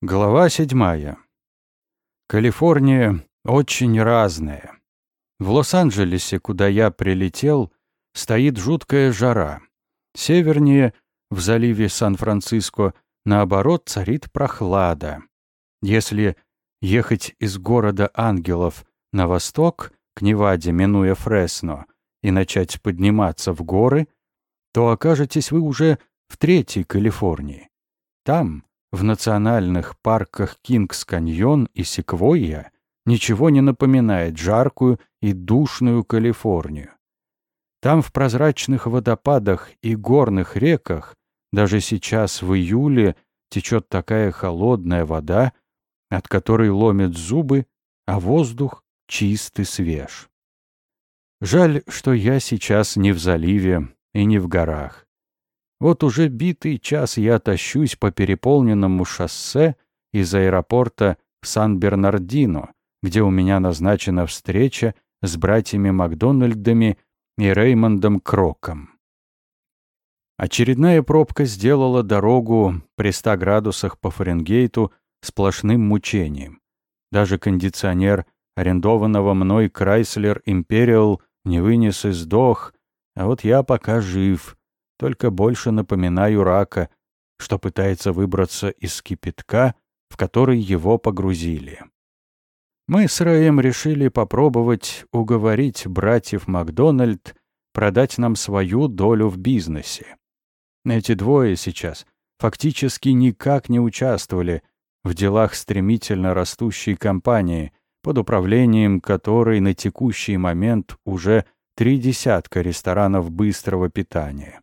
Глава седьмая. Калифорния очень разная. В Лос-Анджелесе, куда я прилетел, стоит жуткая жара. Севернее, в заливе Сан-Франциско, наоборот, царит прохлада. Если ехать из города ангелов на восток, к Неваде, минуя Фресно, и начать подниматься в горы, то окажетесь вы уже в Третьей Калифорнии. Там, в национальных парках Кингс-Каньон и Секвойя ничего не напоминает жаркую и душную Калифорнию. Там в прозрачных водопадах и горных реках даже сейчас в июле течет такая холодная вода, от которой ломят зубы, а воздух чист и свеж. Жаль, что я сейчас не в заливе и не в горах. Вот уже битый час я тащусь по переполненному шоссе из аэропорта в Сан-Бернардино, где у меня назначена встреча с братьями Макдональдами и Реймондом Кроком. Очередная пробка сделала дорогу при 100 градусах по Фаренгейту сплошным мучением. Даже кондиционер арендованного мной Chrysler Imperial не вынес и сдох, а вот я пока жив — только больше напоминаю рака, что пытается выбраться из кипятка, в который его погрузили. Мы с Рэем решили попробовать уговорить братьев Макдональд продать нам свою долю в бизнесе. Эти двое сейчас фактически никак не участвовали в делах стремительно растущей компании, под управлением которой на текущий момент уже три десятка ресторанов быстрого питания.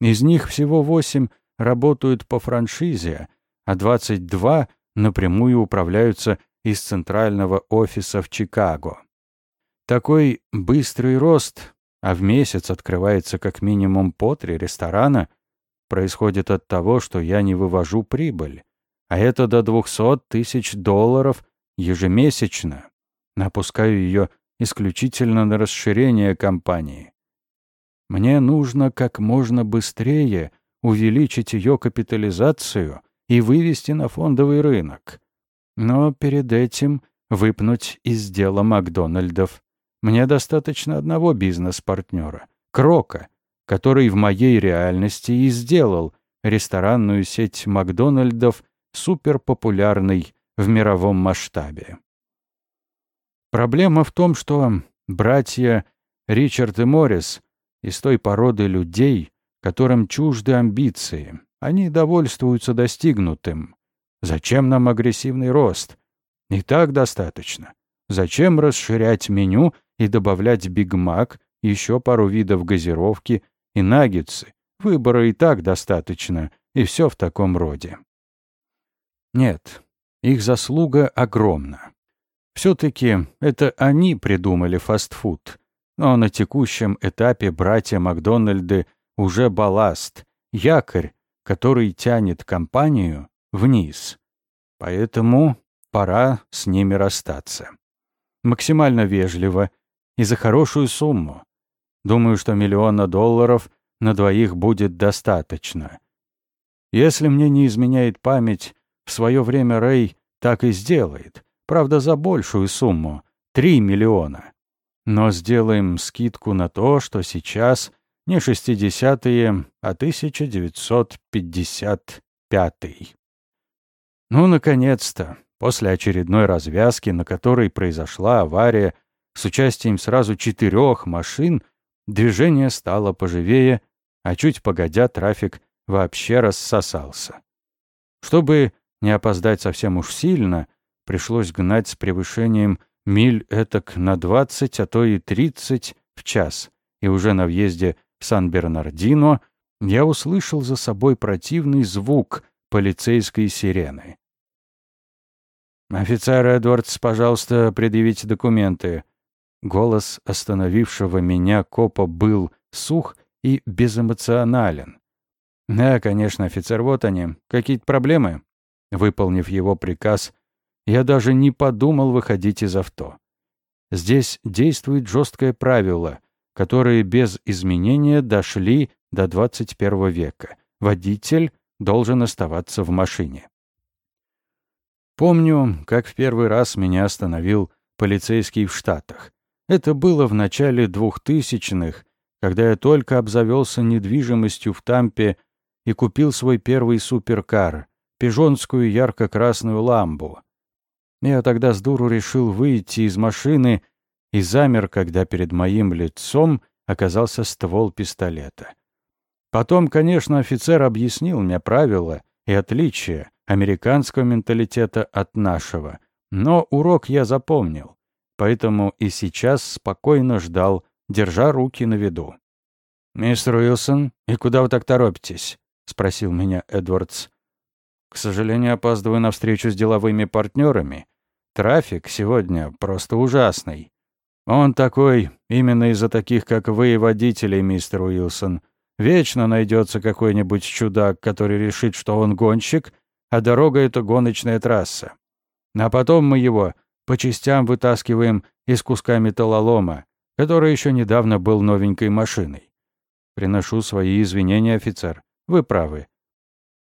Из них всего восемь работают по франшизе, а 22 напрямую управляются из центрального офиса в Чикаго. Такой быстрый рост, а в месяц открывается как минимум по три ресторана, происходит от того, что я не вывожу прибыль, а это до 200 тысяч долларов ежемесячно. Напускаю ее исключительно на расширение компании. Мне нужно как можно быстрее увеличить ее капитализацию и вывести на фондовый рынок. Но перед этим выпнуть из дела Макдональдов. Мне достаточно одного бизнес-партнера, Крока, который в моей реальности и сделал ресторанную сеть Макдональдов суперпопулярной в мировом масштабе. Проблема в том, что братья Ричард и Моррис из той породы людей, которым чужды амбиции. Они довольствуются достигнутым. Зачем нам агрессивный рост? И так достаточно. Зачем расширять меню и добавлять Биг Мак, еще пару видов газировки и наггетсы? Выбора и так достаточно, и все в таком роде. Нет, их заслуга огромна. Все-таки это они придумали фастфуд, но на текущем этапе братья Макдональды уже балласт, якорь, который тянет компанию вниз. Поэтому пора с ними расстаться. Максимально вежливо и за хорошую сумму. Думаю, что миллиона долларов на двоих будет достаточно. Если мне не изменяет память, в свое время Рэй так и сделает, правда, за большую сумму — 3 миллиона. Но сделаем скидку на то, что сейчас не 60-е, а 1955 Ну, наконец-то, после очередной развязки, на которой произошла авария с участием сразу четырех машин, движение стало поживее, а чуть погодя трафик вообще рассосался. Чтобы не опоздать совсем уж сильно, пришлось гнать с превышением миль этак на 20, а то и 30 в час, и уже на въезде в Сан-Бернардино я услышал за собой противный звук полицейской сирены. «Офицер Эдвардс, пожалуйста, предъявите документы». Голос остановившего меня копа был сух и безэмоционален. «Да, конечно, офицер, вот они. Какие-то проблемы?» Выполнив его приказ, я даже не подумал выходить из авто. Здесь действует жесткое правило, которое без изменения дошли до 21 века. Водитель должен оставаться в машине. Помню, как в первый раз меня остановил полицейский в Штатах. Это было в начале двухтысячных, когда я только обзавелся недвижимостью в Тампе и купил свой первый суперкар, пижонскую ярко-красную ламбу. Я тогда с дуру решил выйти из машины и замер, когда перед моим лицом оказался ствол пистолета. Потом, конечно, офицер объяснил мне правила и отличия американского менталитета от нашего, но урок я запомнил, поэтому и сейчас спокойно ждал, держа руки на виду. «Мистер Уилсон, и куда вы так торопитесь?» — спросил меня Эдвардс. «К сожалению, опаздываю на встречу с деловыми партнерами. Трафик сегодня просто ужасный. Он такой именно из-за таких, как вы, водителей, мистер Уилсон. Вечно найдется какой-нибудь чудак, который решит, что он гонщик, а дорога — это гоночная трасса. А потом мы его по частям вытаскиваем из куска металлолома, который еще недавно был новенькой машиной. Приношу свои извинения, офицер. Вы правы.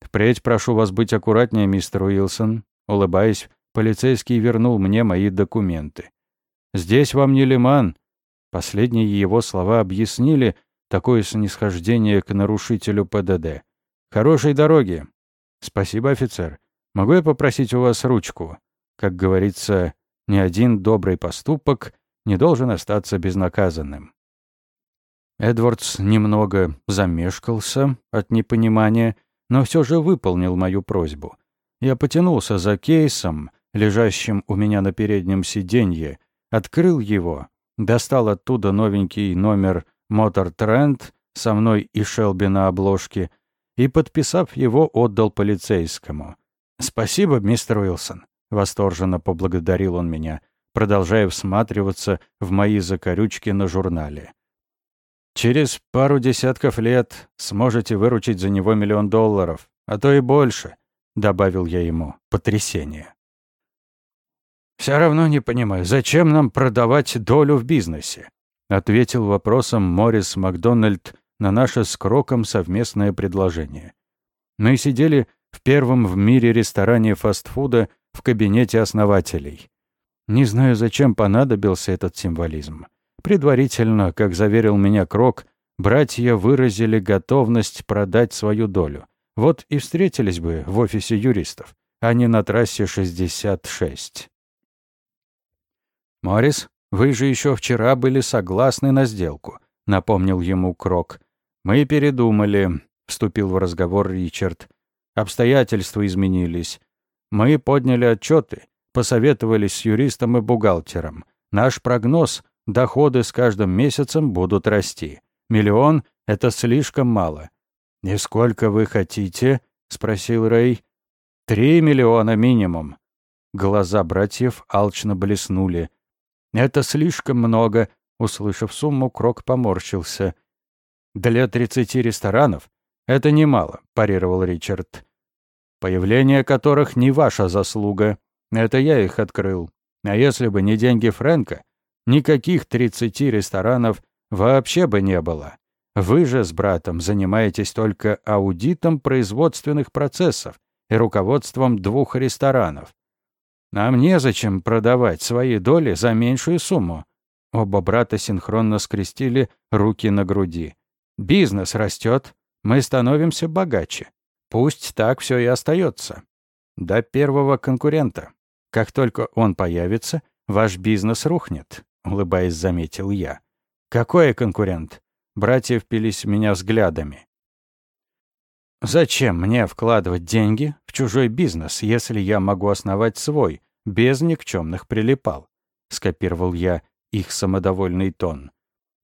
Впредь прошу вас быть аккуратнее, мистер Уилсон. Улыбаясь, полицейский вернул мне мои документы. Здесь вам не лиман. Последние его слова объяснили такое снисхождение к нарушителю ПДД. Хорошей дороги. Спасибо, офицер. Могу я попросить у вас ручку? Как говорится, ни один добрый поступок не должен остаться безнаказанным. Эдвардс немного замешкался от непонимания, но все же выполнил мою просьбу. Я потянулся за кейсом, лежащим у меня на переднем сиденье, Открыл его, достал оттуда новенький номер «Мотор Тренд» со мной и Шелби на обложке и, подписав его, отдал полицейскому. «Спасибо, мистер Уилсон», — восторженно поблагодарил он меня, продолжая всматриваться в мои закорючки на журнале. «Через пару десятков лет сможете выручить за него миллион долларов, а то и больше», — добавил я ему потрясение. «Все равно не понимаю, зачем нам продавать долю в бизнесе?» ответил вопросом Моррис Макдональд на наше с Кроком совместное предложение. Мы сидели в первом в мире ресторане фастфуда в кабинете основателей. Не знаю, зачем понадобился этот символизм. Предварительно, как заверил меня Крок, братья выразили готовность продать свою долю. Вот и встретились бы в офисе юристов, а не на трассе 66. «Моррис, вы же еще вчера были согласны на сделку», — напомнил ему Крок. «Мы передумали», — вступил в разговор Ричард. «Обстоятельства изменились. Мы подняли отчеты, посоветовались с юристом и бухгалтером. Наш прогноз — доходы с каждым месяцем будут расти. Миллион — это слишком мало». «И сколько вы хотите?» — спросил Рэй. «Три миллиона минимум». Глаза братьев алчно блеснули. «Это слишком много», — услышав сумму, Крок поморщился. «Для тридцати ресторанов это немало», — парировал Ричард. «Появление которых не ваша заслуга. Это я их открыл. А если бы не деньги Фрэнка, никаких тридцати ресторанов вообще бы не было. Вы же с братом занимаетесь только аудитом производственных процессов и руководством двух ресторанов. Нам незачем продавать свои доли за меньшую сумму. Оба брата синхронно скрестили руки на груди. Бизнес растет, мы становимся богаче. Пусть так все и остается. До первого конкурента. Как только он появится, ваш бизнес рухнет, улыбаясь, заметил я. Какой конкурент? Братья впились в меня взглядами. Зачем мне вкладывать деньги в чужой бизнес, если я могу основать свой, без никчемных прилипал? Скопировал я их самодовольный тон.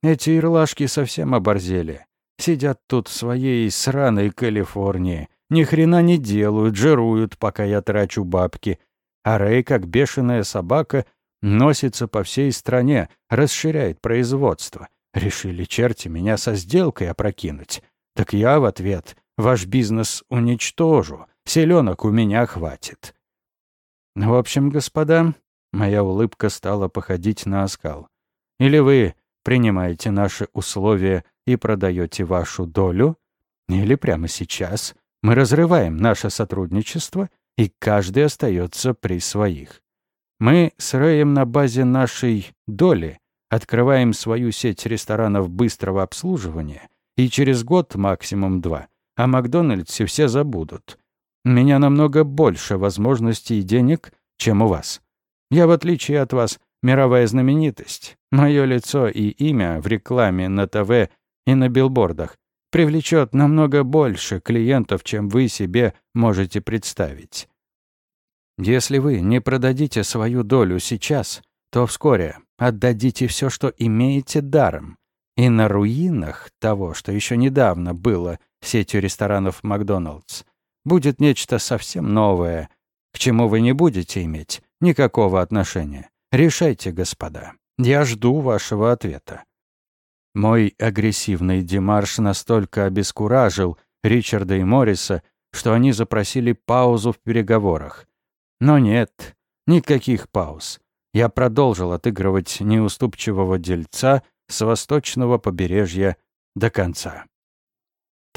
Эти ирлашки совсем оборзели. Сидят тут в своей сраной Калифорнии. Ни хрена не делают, жируют, пока я трачу бабки. А Рэй, как бешеная собака, носится по всей стране, расширяет производство. Решили черти меня со сделкой опрокинуть. Так я в ответ Ваш бизнес уничтожу. Селенок у меня хватит. В общем, господа, моя улыбка стала походить на оскал. Или вы принимаете наши условия и продаете вашу долю, или прямо сейчас мы разрываем наше сотрудничество и каждый остается при своих. Мы с Рэем на базе нашей доли открываем свою сеть ресторанов быстрого обслуживания, и через год, максимум два, о Макдональдсе все забудут. У меня намного больше возможностей и денег, чем у вас. Я, в отличие от вас, мировая знаменитость. Мое лицо и имя в рекламе на ТВ и на билбордах привлечет намного больше клиентов, чем вы себе можете представить. Если вы не продадите свою долю сейчас, то вскоре отдадите все, что имеете даром. И на руинах того, что еще недавно было сетью ресторанов «Макдоналдс», будет нечто совсем новое, к чему вы не будете иметь никакого отношения. Решайте, господа. Я жду вашего ответа. Мой агрессивный демарш настолько обескуражил Ричарда и Морриса, что они запросили паузу в переговорах. Но нет, никаких пауз. Я продолжил отыгрывать неуступчивого дельца с восточного побережья до конца.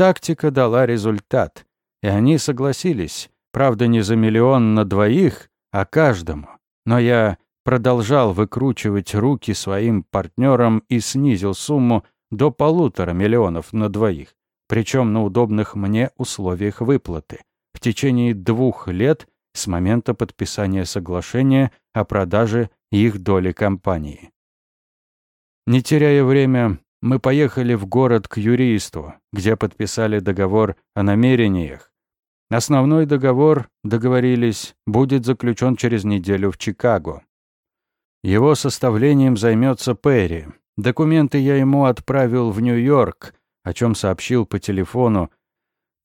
Тактика дала результат, и они согласились, правда, не за миллион на двоих, а каждому. Но я продолжал выкручивать руки своим партнерам и снизил сумму до полутора миллионов на двоих, причем на удобных мне условиях выплаты. В течение двух лет с момента подписания соглашения о продаже их доли компании. Не теряя время, мы поехали в город к юристу, где подписали договор о намерениях. Основной договор, договорились, будет заключен через неделю в Чикаго. Его составлением займется Перри. Документы я ему отправил в Нью-Йорк, о чем сообщил по телефону.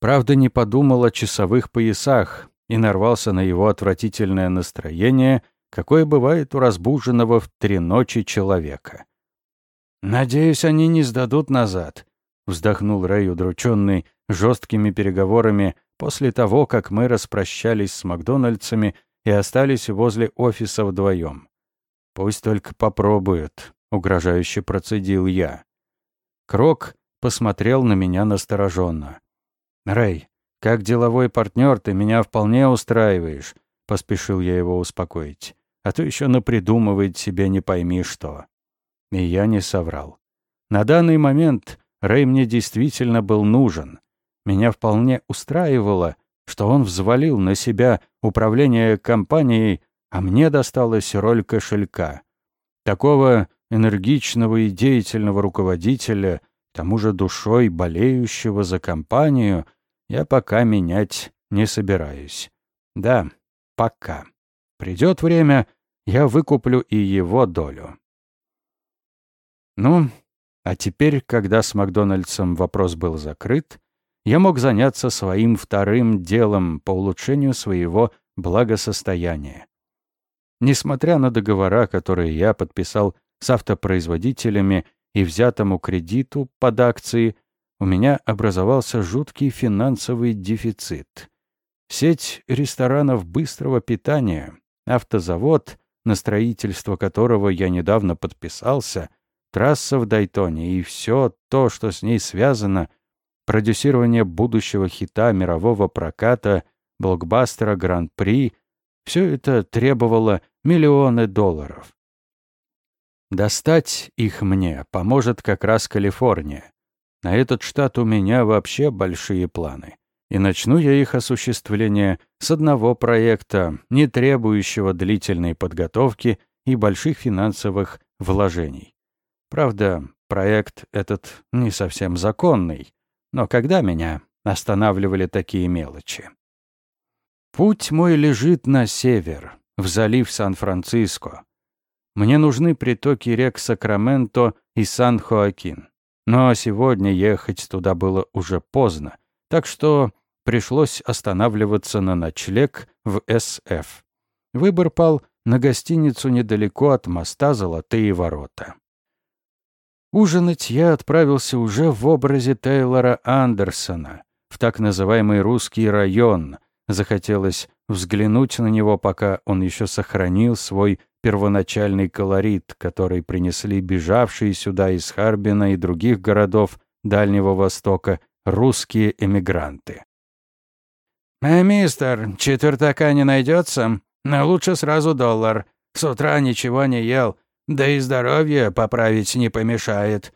Правда, не подумал о часовых поясах, и нарвался на его отвратительное настроение, какое бывает у разбуженного в три ночи человека. «Надеюсь, они не сдадут назад», — вздохнул Рэй, удрученный жесткими переговорами после того, как мы распрощались с Макдональдсами и остались возле офиса вдвоем. «Пусть только попробуют», — угрожающе процедил я. Крок посмотрел на меня настороженно. «Рэй, «Как деловой партнер ты меня вполне устраиваешь», — поспешил я его успокоить. «А то еще напридумывает себе не пойми что». И я не соврал. На данный момент Рэй мне действительно был нужен. Меня вполне устраивало, что он взвалил на себя управление компанией, а мне досталась роль кошелька. Такого энергичного и деятельного руководителя, тому же душой болеющего за компанию — я пока менять не собираюсь. Да, пока. Придет время, я выкуплю и его долю. Ну, а теперь, когда с Макдональдсом вопрос был закрыт, я мог заняться своим вторым делом по улучшению своего благосостояния. Несмотря на договора, которые я подписал с автопроизводителями и взятому кредиту под акции, у меня образовался жуткий финансовый дефицит. Сеть ресторанов быстрого питания, автозавод, на строительство которого я недавно подписался, трасса в Дайтоне и все то, что с ней связано, продюсирование будущего хита мирового проката, блокбастера Гран-при, все это требовало миллионы долларов. Достать их мне поможет как раз Калифорния. На этот штат у меня вообще большие планы. И начну я их осуществление с одного проекта, не требующего длительной подготовки и больших финансовых вложений. Правда, проект этот не совсем законный, но когда меня останавливали такие мелочи? Путь мой лежит на север, в залив Сан-Франциско. Мне нужны притоки рек Сакраменто и Сан-Хоакин. Но сегодня ехать туда было уже поздно, так что пришлось останавливаться на ночлег в СФ. Выбор пал на гостиницу недалеко от моста «Золотые ворота». Ужинать я отправился уже в образе Тейлора Андерсона, в так называемый русский район. Захотелось взглянуть на него, пока он еще сохранил свой первоначальный колорит, который принесли бежавшие сюда из Харбина и других городов Дальнего Востока русские эмигранты. «Э, мистер, четвертака не найдется? Но лучше сразу доллар. С утра ничего не ел, да и здоровье поправить не помешает».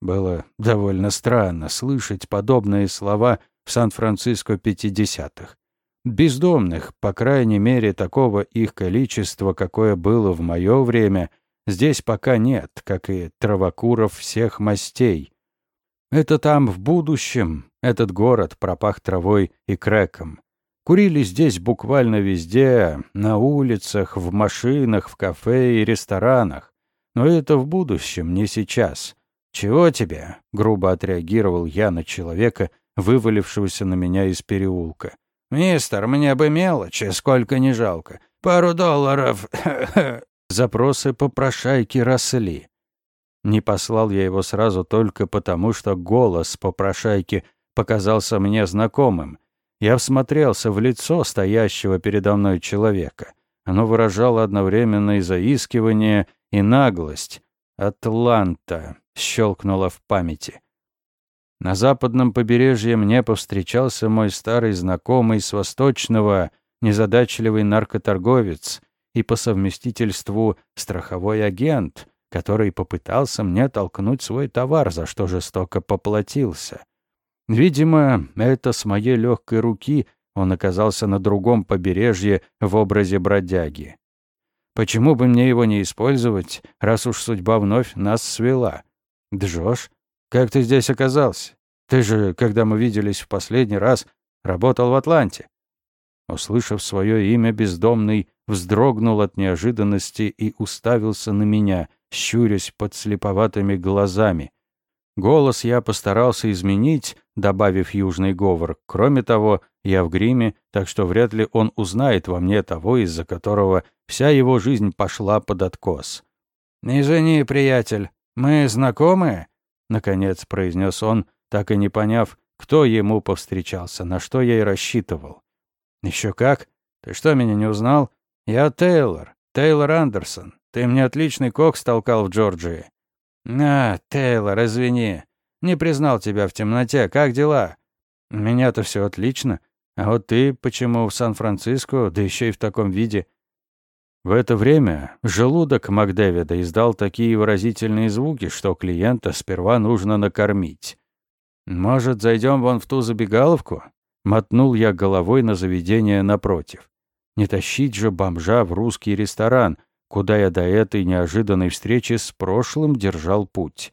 Было довольно странно слышать подобные слова в Сан-Франциско 50-х. Бездомных, по крайней мере, такого их количества, какое было в мое время, здесь пока нет, как и травокуров всех мастей. Это там в будущем этот город пропах травой и крэком. Курили здесь буквально везде, на улицах, в машинах, в кафе и ресторанах. Но это в будущем, не сейчас. «Чего тебе?» — грубо отреагировал я на человека, вывалившегося на меня из переулка. «Мистер, мне бы мелочи, сколько не жалко. Пару долларов». Запросы попрошайки росли. Не послал я его сразу только потому, что голос попрошайки показался мне знакомым. Я всмотрелся в лицо стоящего передо мной человека. Оно выражало одновременно и заискивание, и наглость. «Атланта», — щелкнуло в памяти. На западном побережье мне повстречался мой старый знакомый с Восточного, незадачливый наркоторговец и по совместительству страховой агент, который попытался мне толкнуть свой товар, за что жестоко поплатился. Видимо, это с моей легкой руки он оказался на другом побережье в образе бродяги. Почему бы мне его не использовать, раз уж судьба вновь нас свела? Джош, как ты здесь оказался? Ты же, когда мы виделись в последний раз, работал в Атланте. Услышав свое имя, бездомный вздрогнул от неожиданности и уставился на меня, щурясь под слеповатыми глазами. Голос я постарался изменить, добавив южный говор. Кроме того, я в гриме, так что вряд ли он узнает во мне того, из-за которого вся его жизнь пошла под откос. «Извини, приятель, мы знакомы?» — наконец произнес он, так и не поняв, кто ему повстречался, на что я и рассчитывал. «Еще как? Ты что, меня не узнал? Я Тейлор, Тейлор Андерсон. Ты мне отличный кокс толкал в Джорджии». «А, Тейлор, извини. Не признал тебя в темноте. Как дела?» «Меня-то все отлично. А вот ты почему в Сан-Франциско, да еще и в таком виде?» В это время желудок Макдэвида издал такие выразительные звуки, что клиента сперва нужно накормить. «Может, зайдем вон в ту забегаловку?» Мотнул я головой на заведение напротив. Не тащить же бомжа в русский ресторан, куда я до этой неожиданной встречи с прошлым держал путь.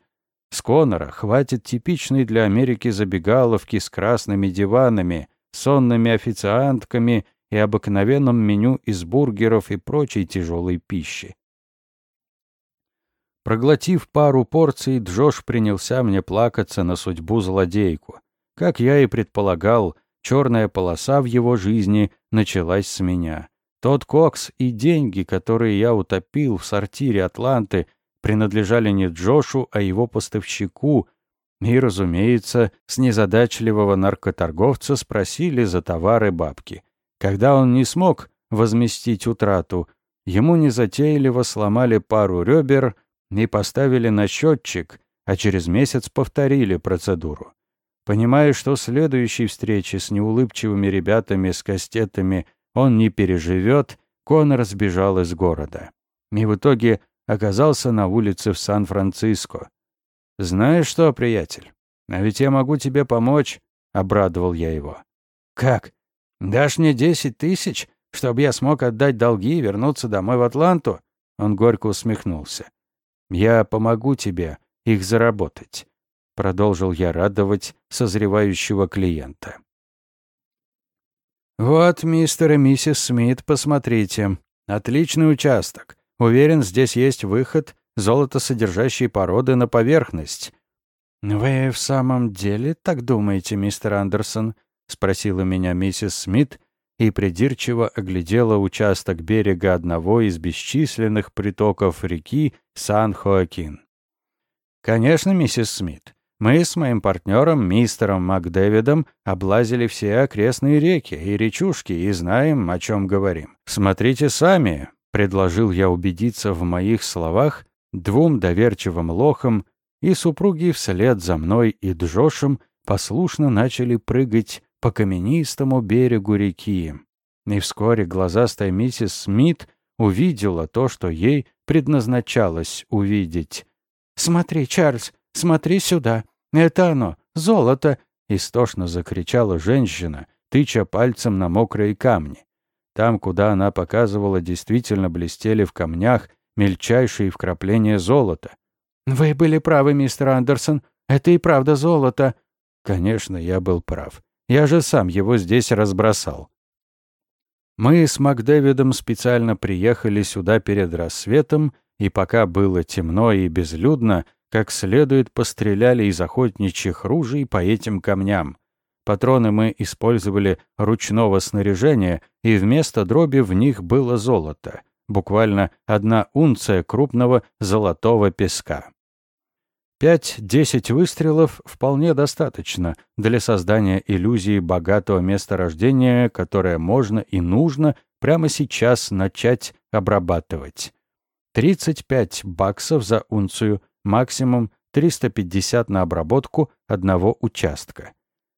С Конора хватит типичной для Америки забегаловки с красными диванами, сонными официантками и обыкновенном меню из бургеров и прочей тяжелой пищи. Проглотив пару порций, Джош принялся мне плакаться на судьбу злодейку. Как я и предполагал, черная полоса в его жизни началась с меня. Тот кокс и деньги, которые я утопил в сортире Атланты, принадлежали не Джошу, а его поставщику, и, разумеется, с незадачливого наркоторговца спросили за товары бабки. Когда он не смог возместить утрату, ему незатейливо сломали пару ребер и поставили на счетчик, а через месяц повторили процедуру. Понимая, что следующей встречи с неулыбчивыми ребятами с кастетами он не переживет, Конор сбежал из города. И в итоге оказался на улице в Сан-Франциско. «Знаешь что, приятель, а ведь я могу тебе помочь», — обрадовал я его. «Как? Дашь мне десять тысяч, чтобы я смог отдать долги и вернуться домой в Атланту?» Он горько усмехнулся. «Я помогу тебе их заработать», — продолжил я радовать созревающего клиента. «Вот, мистер и миссис Смит, посмотрите. Отличный участок. Уверен, здесь есть выход золотосодержащей породы на поверхность». «Вы в самом деле так думаете, мистер Андерсон?» — спросила меня миссис Смит и придирчиво оглядела участок берега одного из бесчисленных притоков реки Сан-Хоакин. «Конечно, миссис Смит. Мы с моим партнером, мистером МакДэвидом, облазили все окрестные реки и речушки и знаем, о чем говорим. Смотрите сами», — предложил я убедиться в моих словах двум доверчивым лохам, и супруги вслед за мной и Джошем послушно начали прыгать по каменистому берегу реки. И вскоре глазастая миссис Смит увидела то, что ей предназначалось увидеть. «Смотри, Чарльз, смотри сюда. Это оно, золото!» — истошно закричала женщина, тыча пальцем на мокрые камни. Там, куда она показывала, действительно блестели в камнях мельчайшие вкрапления золота. «Вы были правы, мистер Андерсон. Это и правда золото». Конечно, я был прав. Я же сам его здесь разбросал. Мы с Макдэвидом специально приехали сюда перед рассветом, и пока было темно и безлюдно, как следует постреляли из охотничьих ружей по этим камням. Патроны мы использовали ручного снаряжения, и вместо дроби в них было золото. Буквально одна унция крупного золотого песка. Пять-десять выстрелов вполне достаточно для создания иллюзии богатого месторождения, которое можно и нужно прямо сейчас начать обрабатывать. 35 баксов за унцию, максимум 350 на обработку одного участка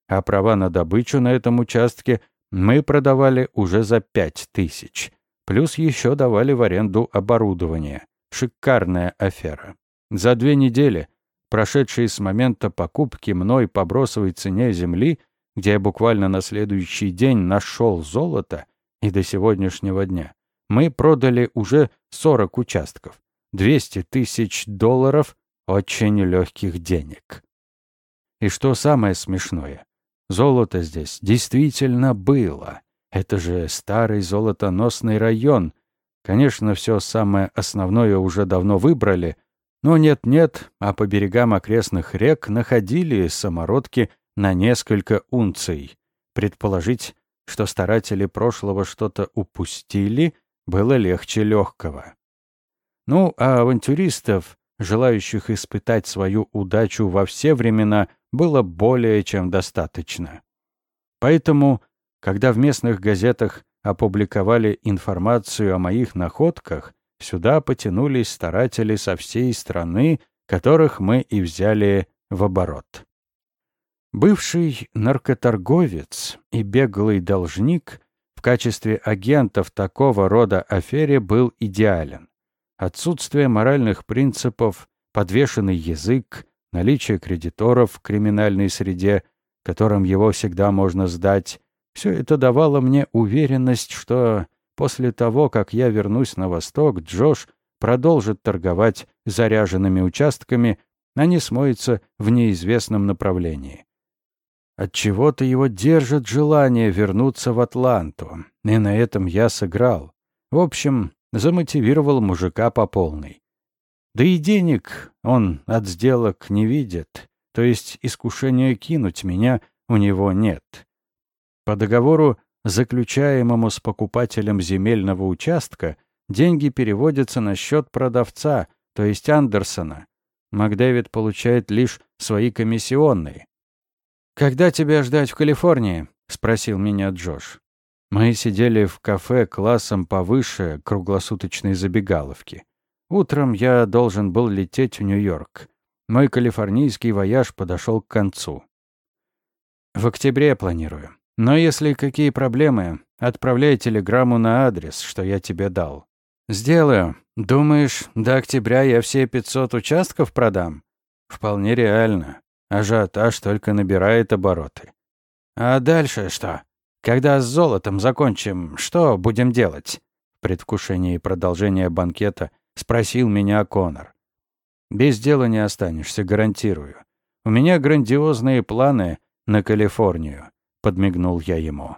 а права на добычу на этом участке мы продавали уже за пять тысяч. Плюс еще давали в аренду оборудование. Шикарная афера. За две недели, прошедшие с момента покупки мной по бросовой цене земли, где я буквально на следующий день нашел золото, и до сегодняшнего дня, мы продали уже 40 участков. 200 тысяч долларов очень легких денег. И что самое смешное, Золото здесь действительно было. Это же старый золотоносный район. Конечно, все самое основное уже давно выбрали, но нет-нет, а по берегам окрестных рек находили самородки на несколько унций. Предположить, что старатели прошлого что-то упустили, было легче легкого. Ну, а авантюристов, желающих испытать свою удачу во все времена, было более чем достаточно. Поэтому, когда в местных газетах опубликовали информацию о моих находках, сюда потянулись старатели со всей страны, которых мы и взяли в оборот. Бывший наркоторговец и беглый должник в качестве агентов такого рода афере был идеален. Отсутствие моральных принципов, подвешенный язык, наличие кредиторов в криминальной среде, которым его всегда можно сдать, все это давало мне уверенность, что после того, как я вернусь на восток, Джош продолжит торговать заряженными участками, а не смоется в неизвестном направлении. От чего то его держит желание вернуться в Атланту, и на этом я сыграл. В общем, замотивировал мужика по полной. Да и денег он от сделок не видит, то есть искушения кинуть меня у него нет. По договору, заключаемому с покупателем земельного участка, деньги переводятся на счет продавца, то есть Андерсона. Макдэвид получает лишь свои комиссионные. «Когда тебя ждать в Калифорнии?» — спросил меня Джош. Мы сидели в кафе классом повыше круглосуточной забегаловки. Утром я должен был лететь в Нью-Йорк. Мой калифорнийский вояж подошел к концу. В октябре планирую. Но если какие проблемы, отправляй телеграмму на адрес, что я тебе дал. Сделаю. Думаешь, до октября я все 500 участков продам? Вполне реально. Ажиотаж только набирает обороты. А дальше что? Когда с золотом закончим, что будем делать? В предвкушении продолжения банкета – спросил меня Конор. Без дела не останешься, гарантирую. У меня грандиозные планы на Калифорнию, подмигнул я ему.